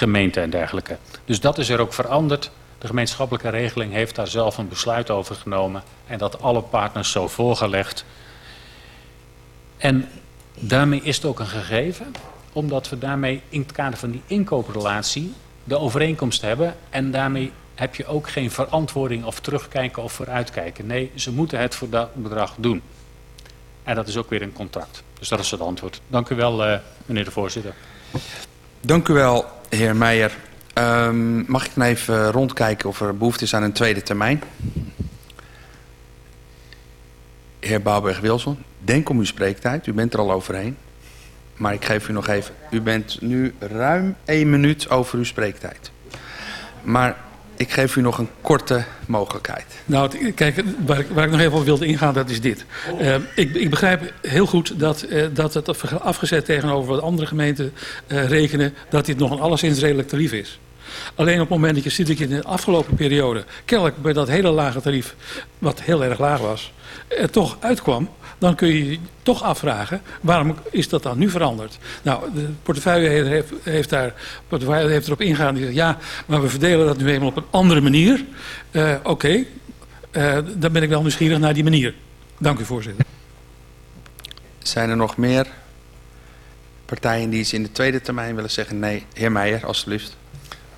gemeente en dergelijke. Dus dat is er ook veranderd. De gemeenschappelijke regeling heeft daar zelf een besluit over genomen en dat alle partners zo voorgelegd. En daarmee is het ook een gegeven, omdat we daarmee in het kader van die inkooprelatie de overeenkomst hebben en daarmee heb je ook geen verantwoording of terugkijken of vooruitkijken. Nee, ze moeten het voor dat bedrag doen. En dat is ook weer een contract. Dus dat is het antwoord. Dank u wel, uh, meneer de voorzitter. Dank u wel, heer Meijer. Um, mag ik dan even rondkijken of er behoefte is aan een tweede termijn? Heer Bouwberg-Wilson, denk om uw spreektijd. U bent er al overheen. Maar ik geef u nog even. U bent nu ruim één minuut over uw spreektijd. Maar ik geef u nog een korte mogelijkheid. Nou, kijk, waar ik, nog even op wilde ingaan, dat is dit. Uh, ik, ik, begrijp heel goed dat, uh, dat het afgezet tegenover wat andere gemeenten uh, rekenen... dat dit nog een alleszins redelijk tarief is. Alleen op het moment dat je ziet dat in de afgelopen periode... kennelijk bij dat hele lage tarief, wat heel erg laag was... toch uitkwam dan kun je je toch afvragen, waarom is dat dan nu veranderd? Nou, de portefeuille heeft, heeft, daar, portefeuille heeft erop ingegaan. Die zegt, ja, maar we verdelen dat nu eenmaal op een andere manier. Uh, Oké, okay. uh, dan ben ik wel nieuwsgierig naar die manier. Dank u, voorzitter. Zijn er nog meer partijen die iets in de tweede termijn willen zeggen? Nee, heer Meijer, alstublieft.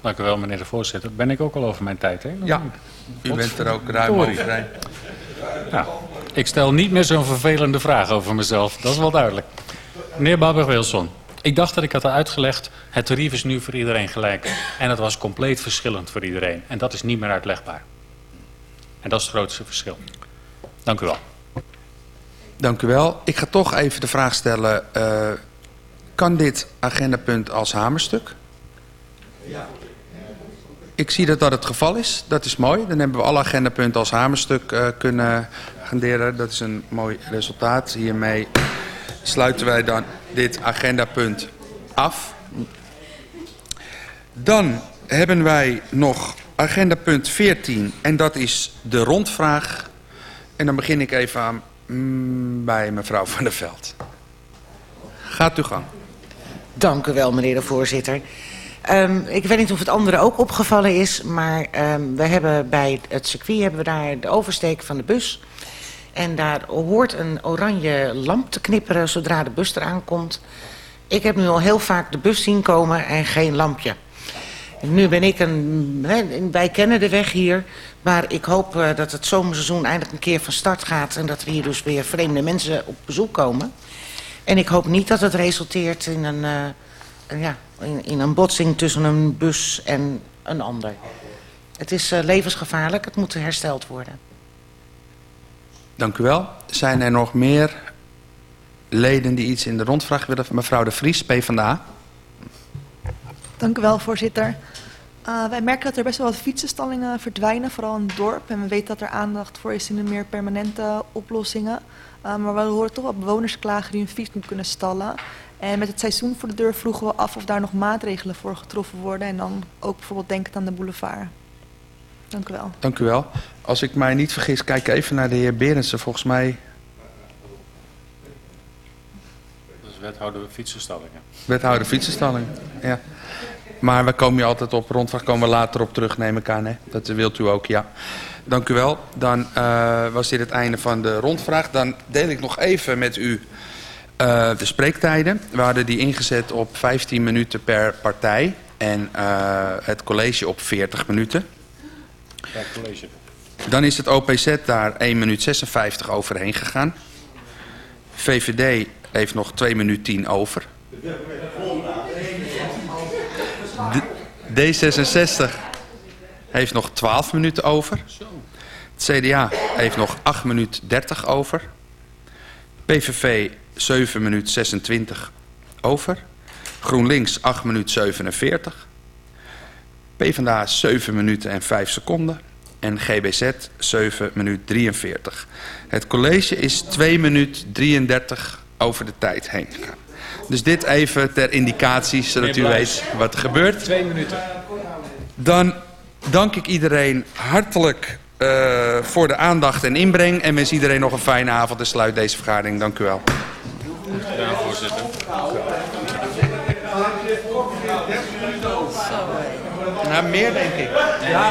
Dank u wel, meneer de voorzitter. Ben ik ook al over mijn tijd heen? Ja, u bent er ook ruim overheen. Ja. Ik stel niet meer zo'n vervelende vraag over mezelf. Dat is wel duidelijk. Meneer Babber-Wilson, ik dacht dat ik had uitgelegd... het tarief is nu voor iedereen gelijk. En het was compleet verschillend voor iedereen. En dat is niet meer uitlegbaar. En dat is het grootste verschil. Dank u wel. Dank u wel. Ik ga toch even de vraag stellen... Uh, kan dit agendapunt als hamerstuk? Ja. Ik zie dat dat het geval is. Dat is mooi. Dan hebben we alle agendapunten als hamerstuk uh, kunnen agenderen. Dat is een mooi resultaat. Hiermee sluiten wij dan dit agendapunt af. Dan hebben wij nog agendapunt 14 en dat is de rondvraag. En dan begin ik even aan mm, bij mevrouw Van der Veld. Gaat u gang. Dank u wel, meneer de voorzitter. Um, ik weet niet of het anderen ook opgevallen is, maar um, we hebben bij het circuit hebben we daar de oversteek van de bus. En daar hoort een oranje lamp te knipperen zodra de bus eraan komt. Ik heb nu al heel vaak de bus zien komen en geen lampje. Nu ben ik een... wij kennen de weg hier. Maar ik hoop uh, dat het zomerseizoen eindelijk een keer van start gaat... en dat we hier dus weer vreemde mensen op bezoek komen. En ik hoop niet dat het resulteert in een, uh, ja, in, in, een botsing tussen een bus en een ander. Het is uh, levensgevaarlijk, het moet hersteld worden. Dank u wel. Zijn er nog meer leden die iets in de rondvraag willen? Mevrouw de Vries, PvdA. Dank u wel, voorzitter. Uh, wij merken dat er best wel wat fietsenstallingen verdwijnen, vooral in het dorp. En we weten dat er aandacht voor is in de meer permanente oplossingen. Uh, maar we horen toch wel bewoners klagen die hun fiets niet kunnen stallen. En met het seizoen voor de deur vroegen we af of daar nog maatregelen voor getroffen worden. En dan ook bijvoorbeeld denken aan de boulevard. Dank u wel. Dank u wel. Als ik mij niet vergis, kijk even naar de heer Berendsen. Volgens mij... Dat is wethouder fietsenstallingen. Wethouder fietsenstallingen, ja. Maar we komen hier altijd op rondvraag, komen we later op terug, neem ik aan. Hè? Dat wilt u ook, ja. Dank u wel. Dan uh, was dit het einde van de rondvraag. Dan deel ik nog even met u uh, de spreektijden. We hadden die ingezet op 15 minuten per partij. En uh, het college op 40 minuten. Ja, college. Dan is het OPZ daar 1 minuut 56 overheen gegaan. VVD heeft nog 2 minuut 10 over. D66 heeft nog 12 minuten over. Het CDA heeft nog 8 minuut 30 over. PVV 7 minuut 26 over. GroenLinks 8 minuut 47. PvdA 7 minuten en 5 seconden. En GBZ 7 minuut 43. Het college is 2 minuut 33 over de tijd heen gegaan. Dus dit even ter indicatie, zodat u weet wat er gebeurt. Twee minuten. Dan dank ik iedereen hartelijk eh, voor de aandacht en inbreng. En wens iedereen nog een fijne avond en sluit deze vergadering. Dank u wel. Voorzitter. Meer denk ik. Ja.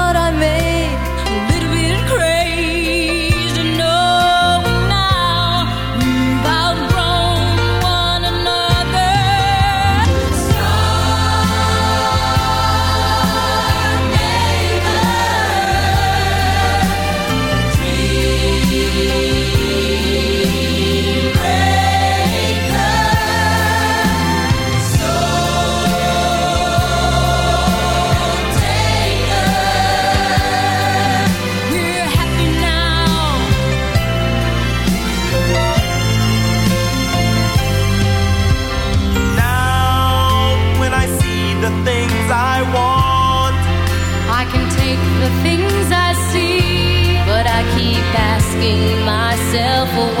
For away.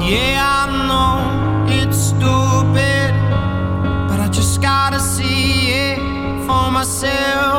Yeah, I know it's stupid, but I just gotta see it for myself.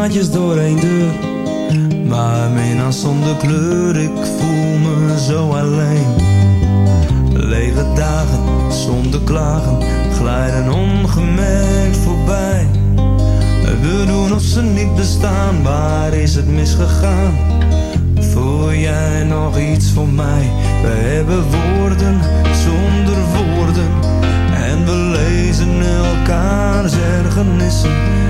Maatjes door één deur, maar minnaar zonder kleur, ik voel me zo alleen. Lege dagen, zonder klagen, glijden ongemerkt voorbij. We doen of ze niet bestaan, waar is het misgegaan? Voel jij nog iets voor mij? We hebben woorden zonder woorden. En we lezen elkaars ergernissen en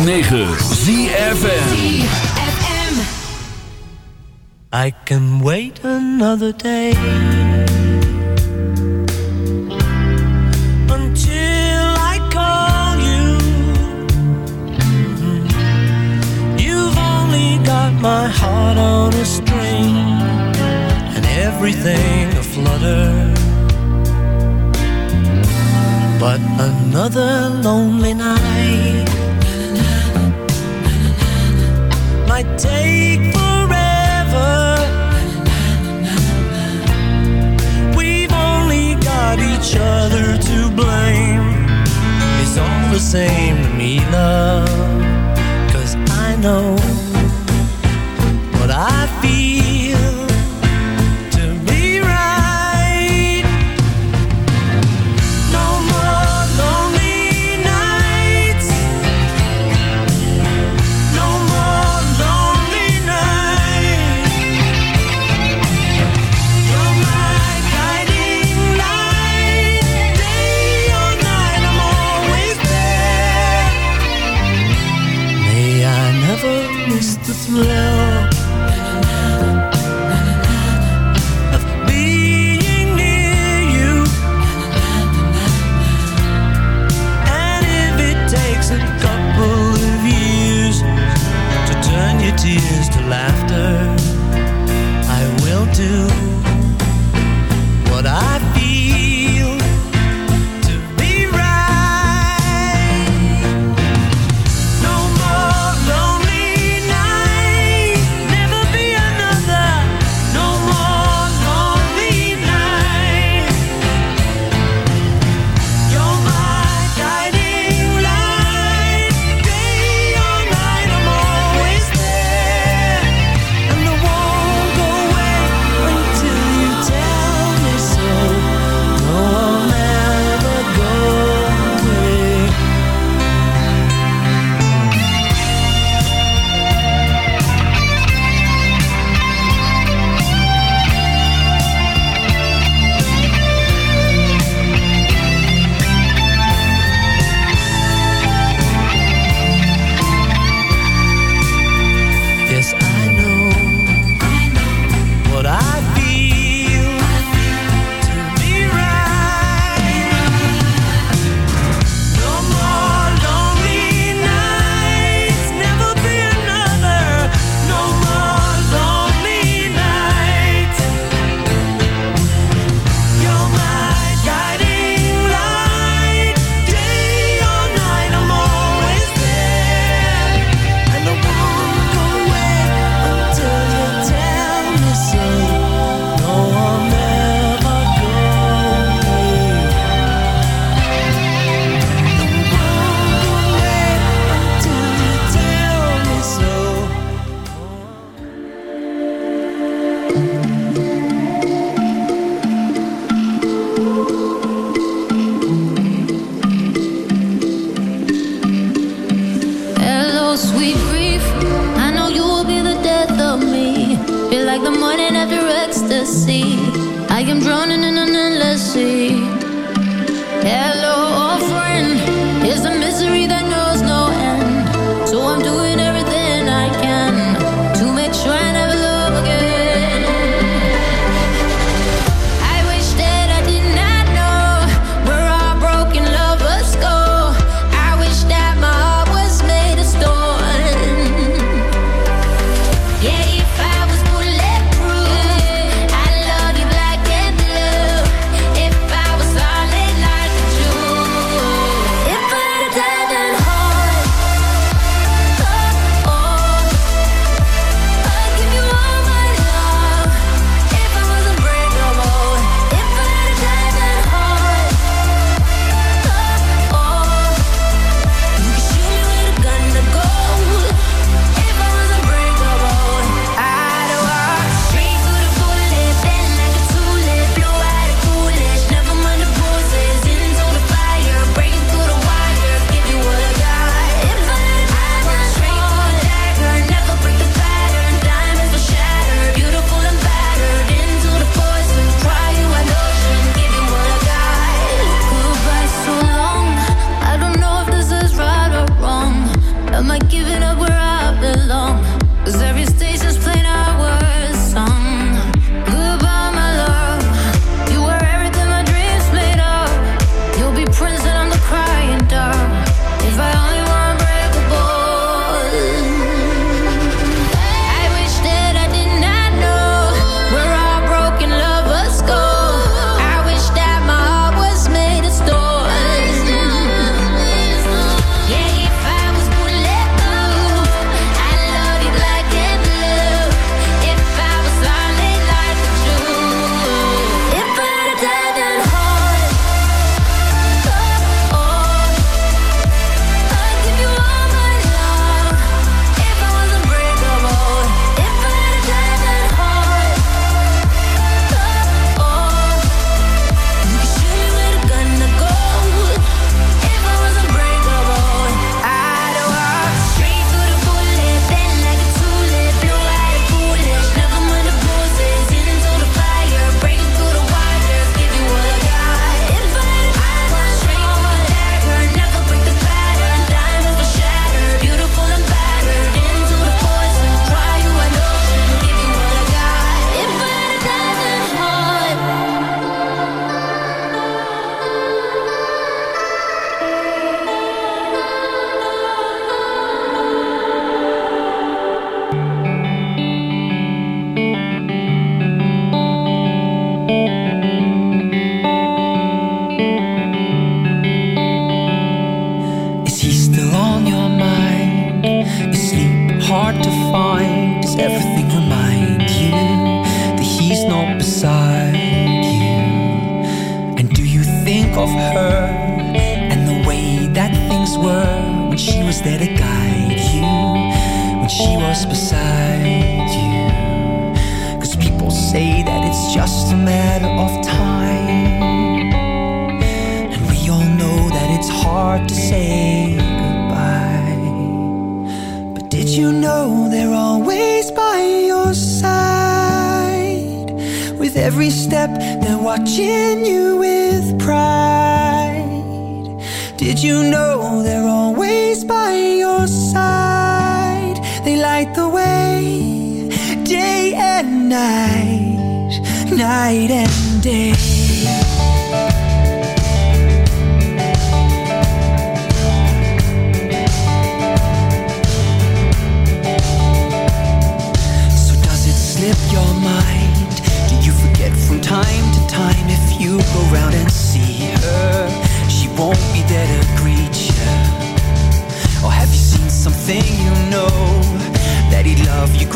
106.9 same to blame. It's all for saying me, love. Cause I know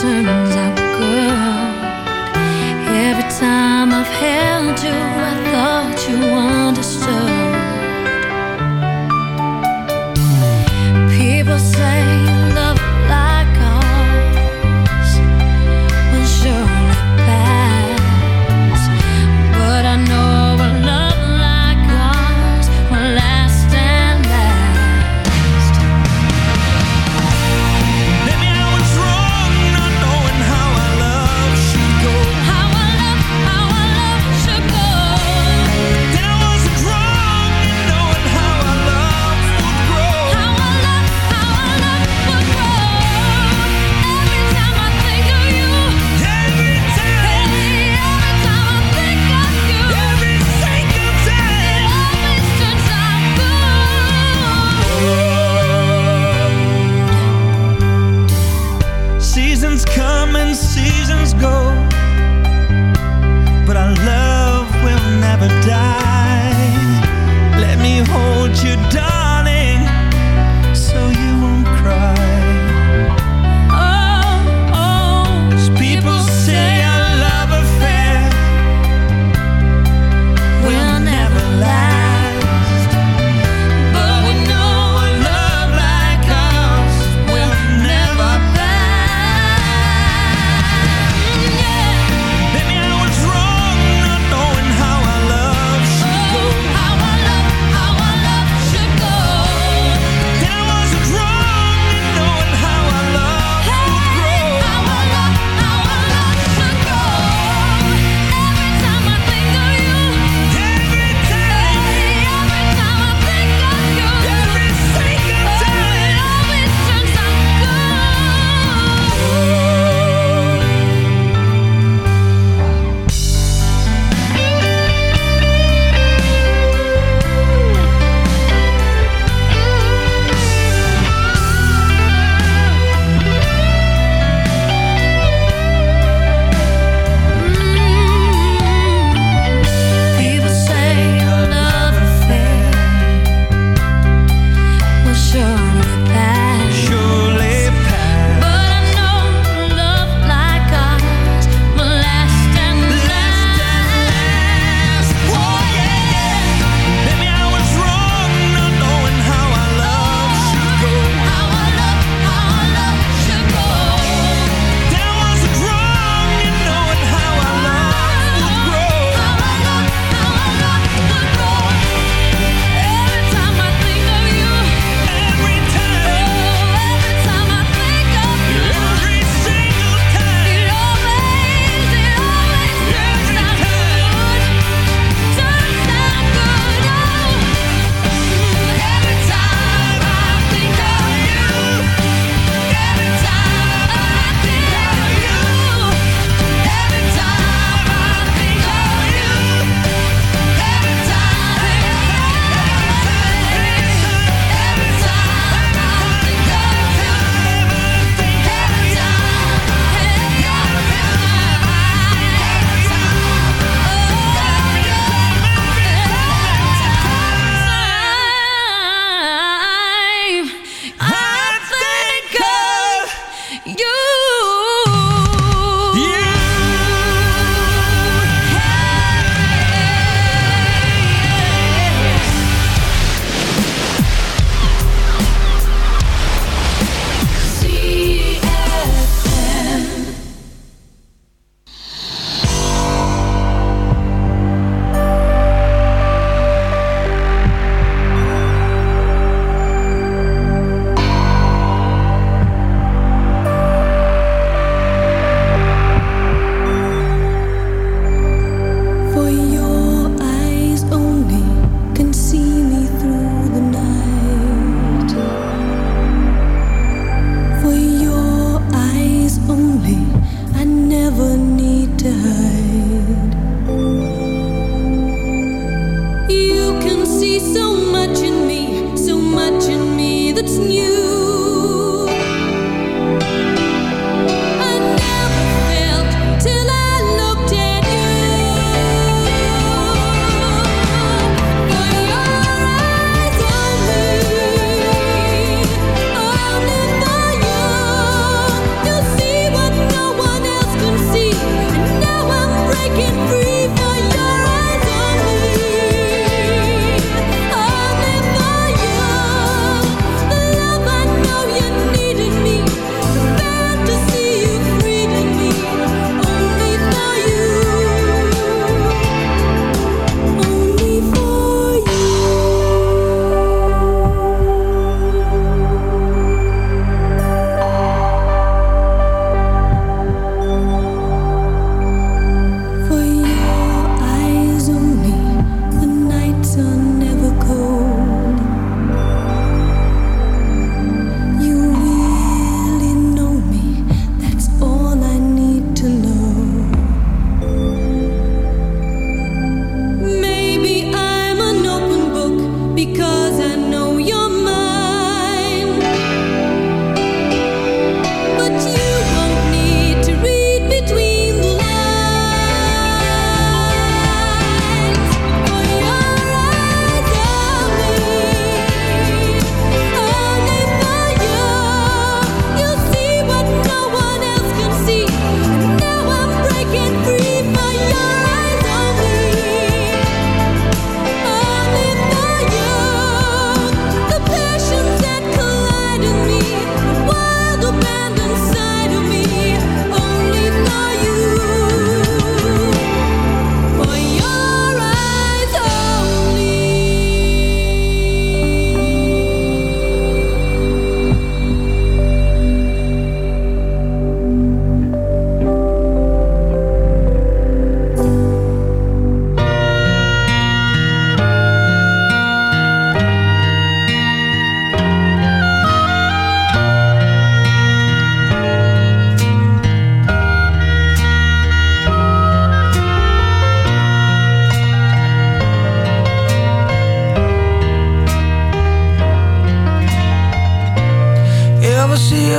什？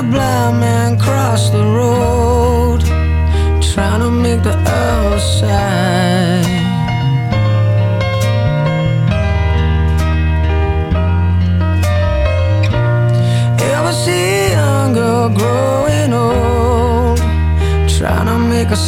a blind man cross the road, trying to make the earth sigh. Ever see younger growing old, trying to make a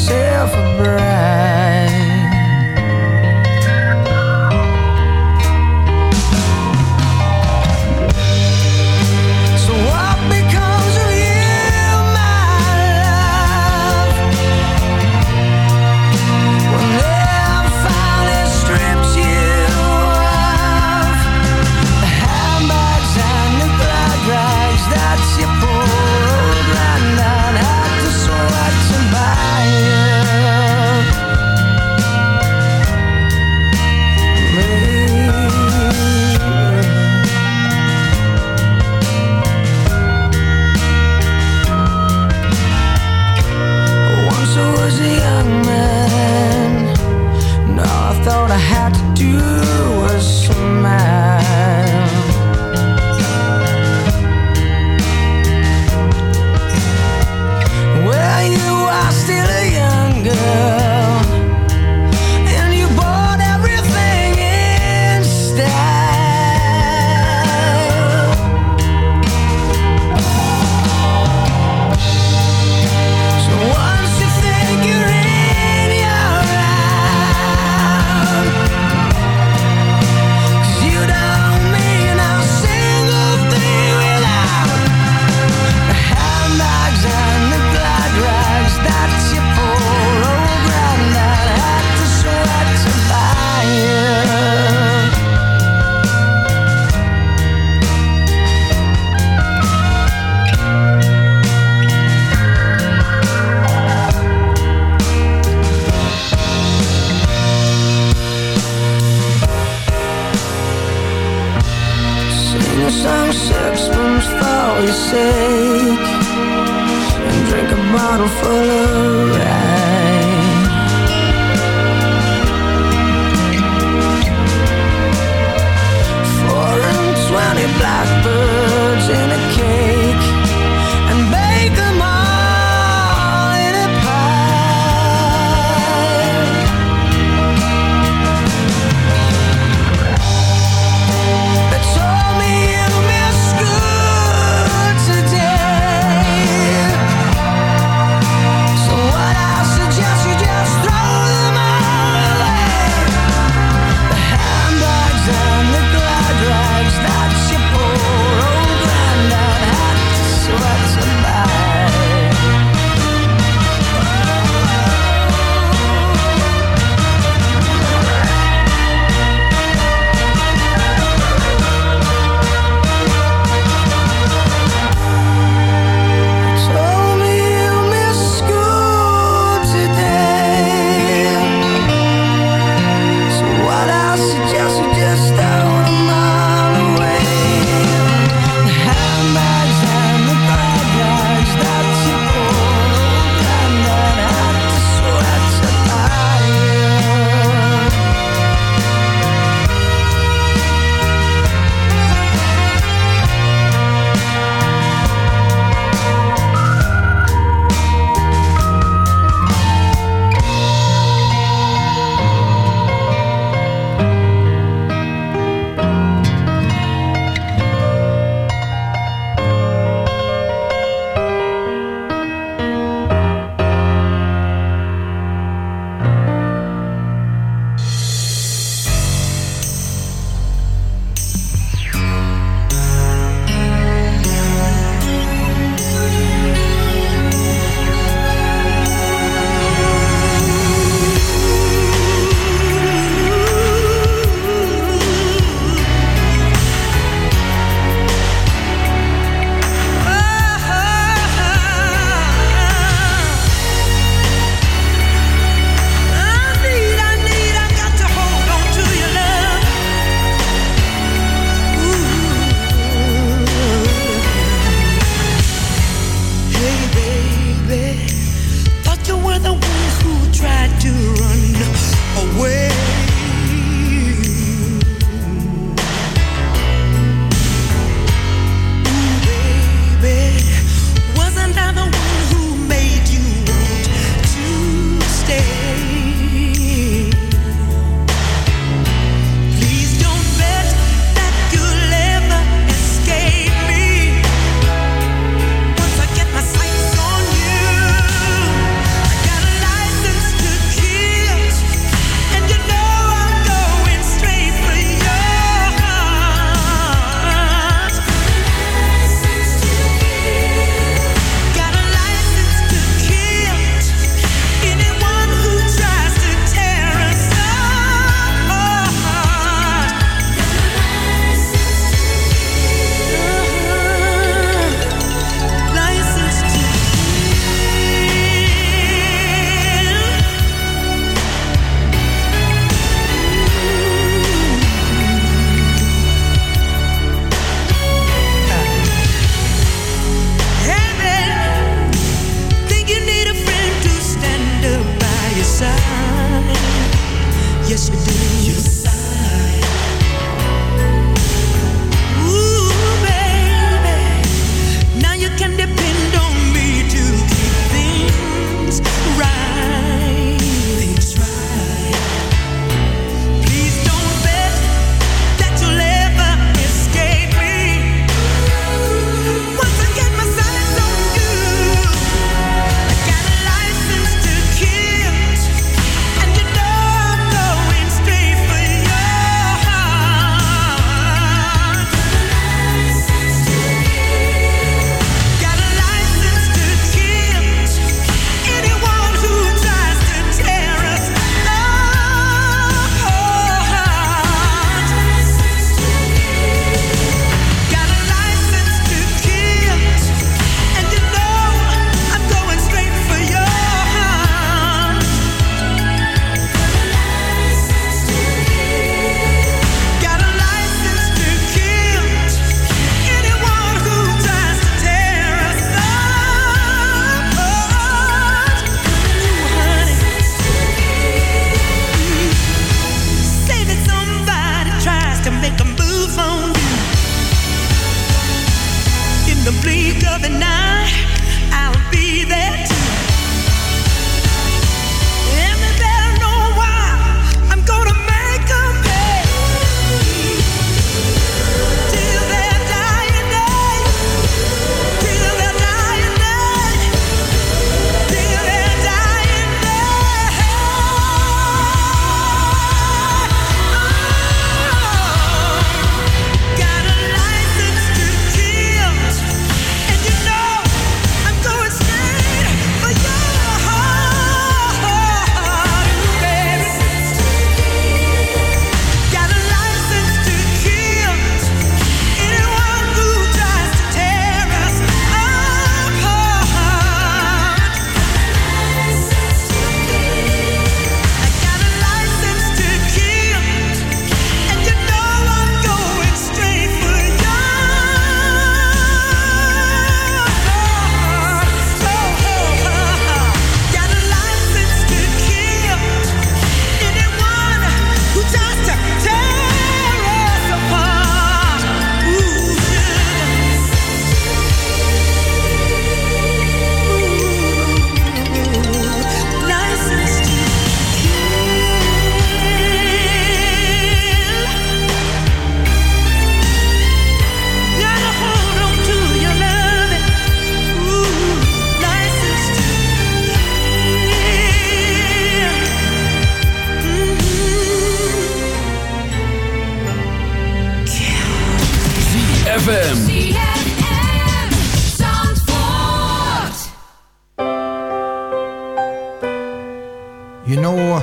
You know, uh,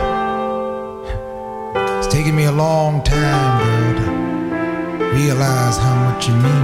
it's taken me a long time, girl, to realize how much you mean.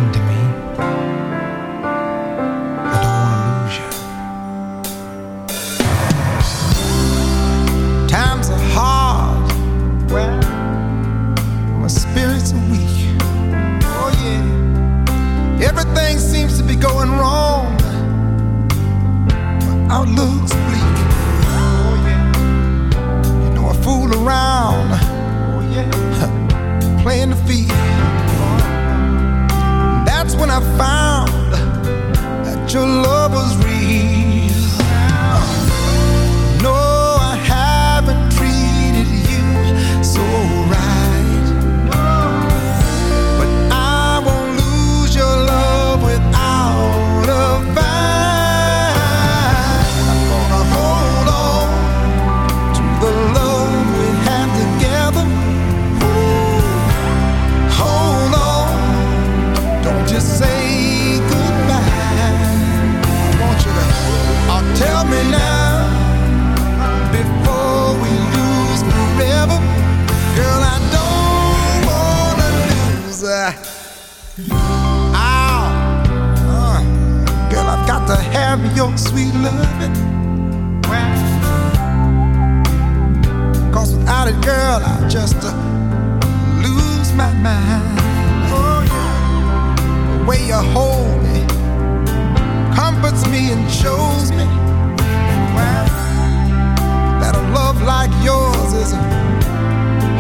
like yours is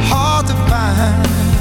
hard to find.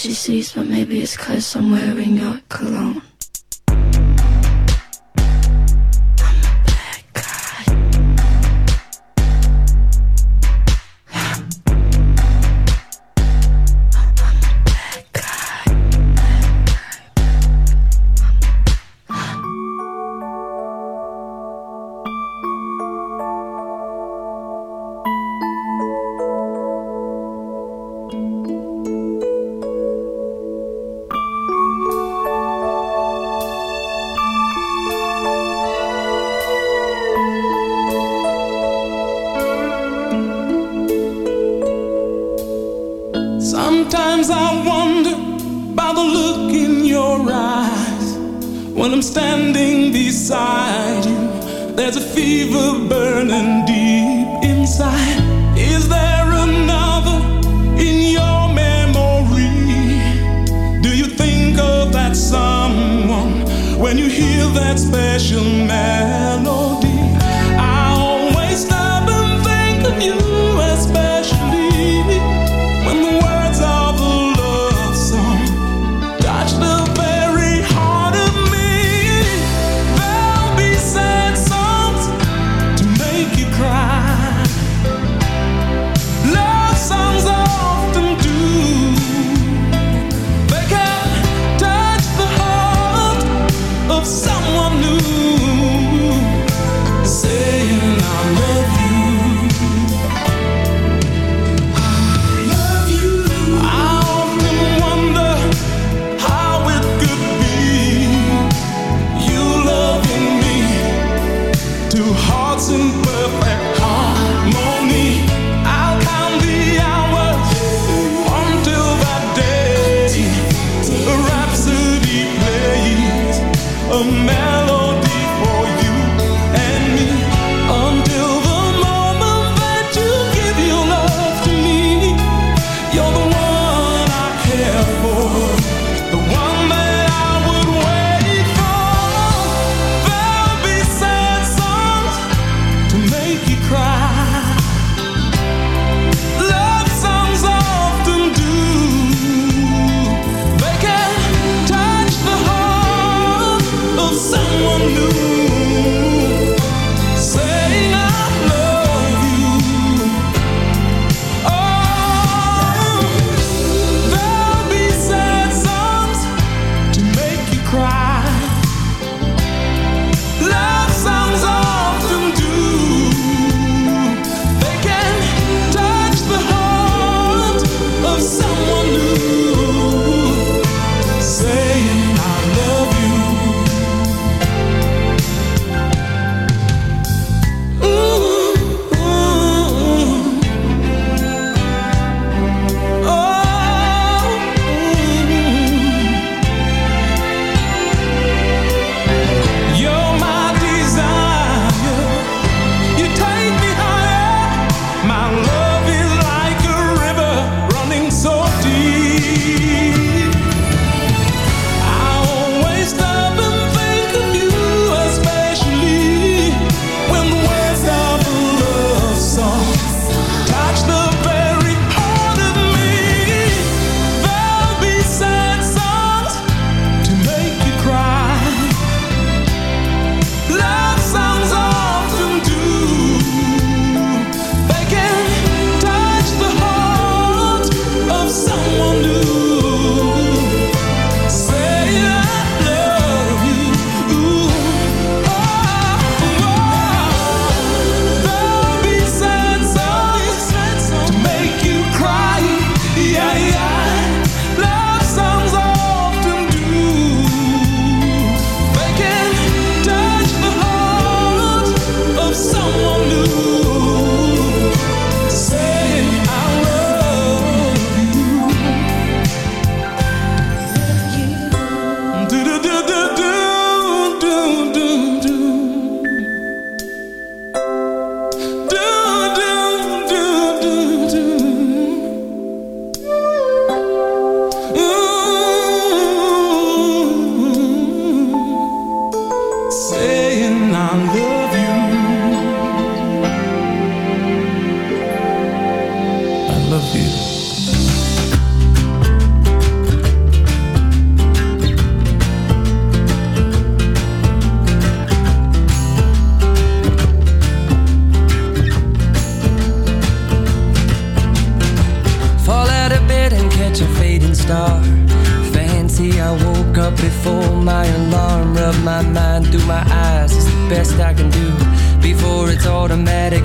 she sees, but maybe it's cause I'm wearing your cologne.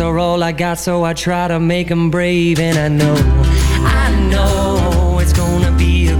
Are all I got, so I try to make them brave. And I know, I know it's gonna be a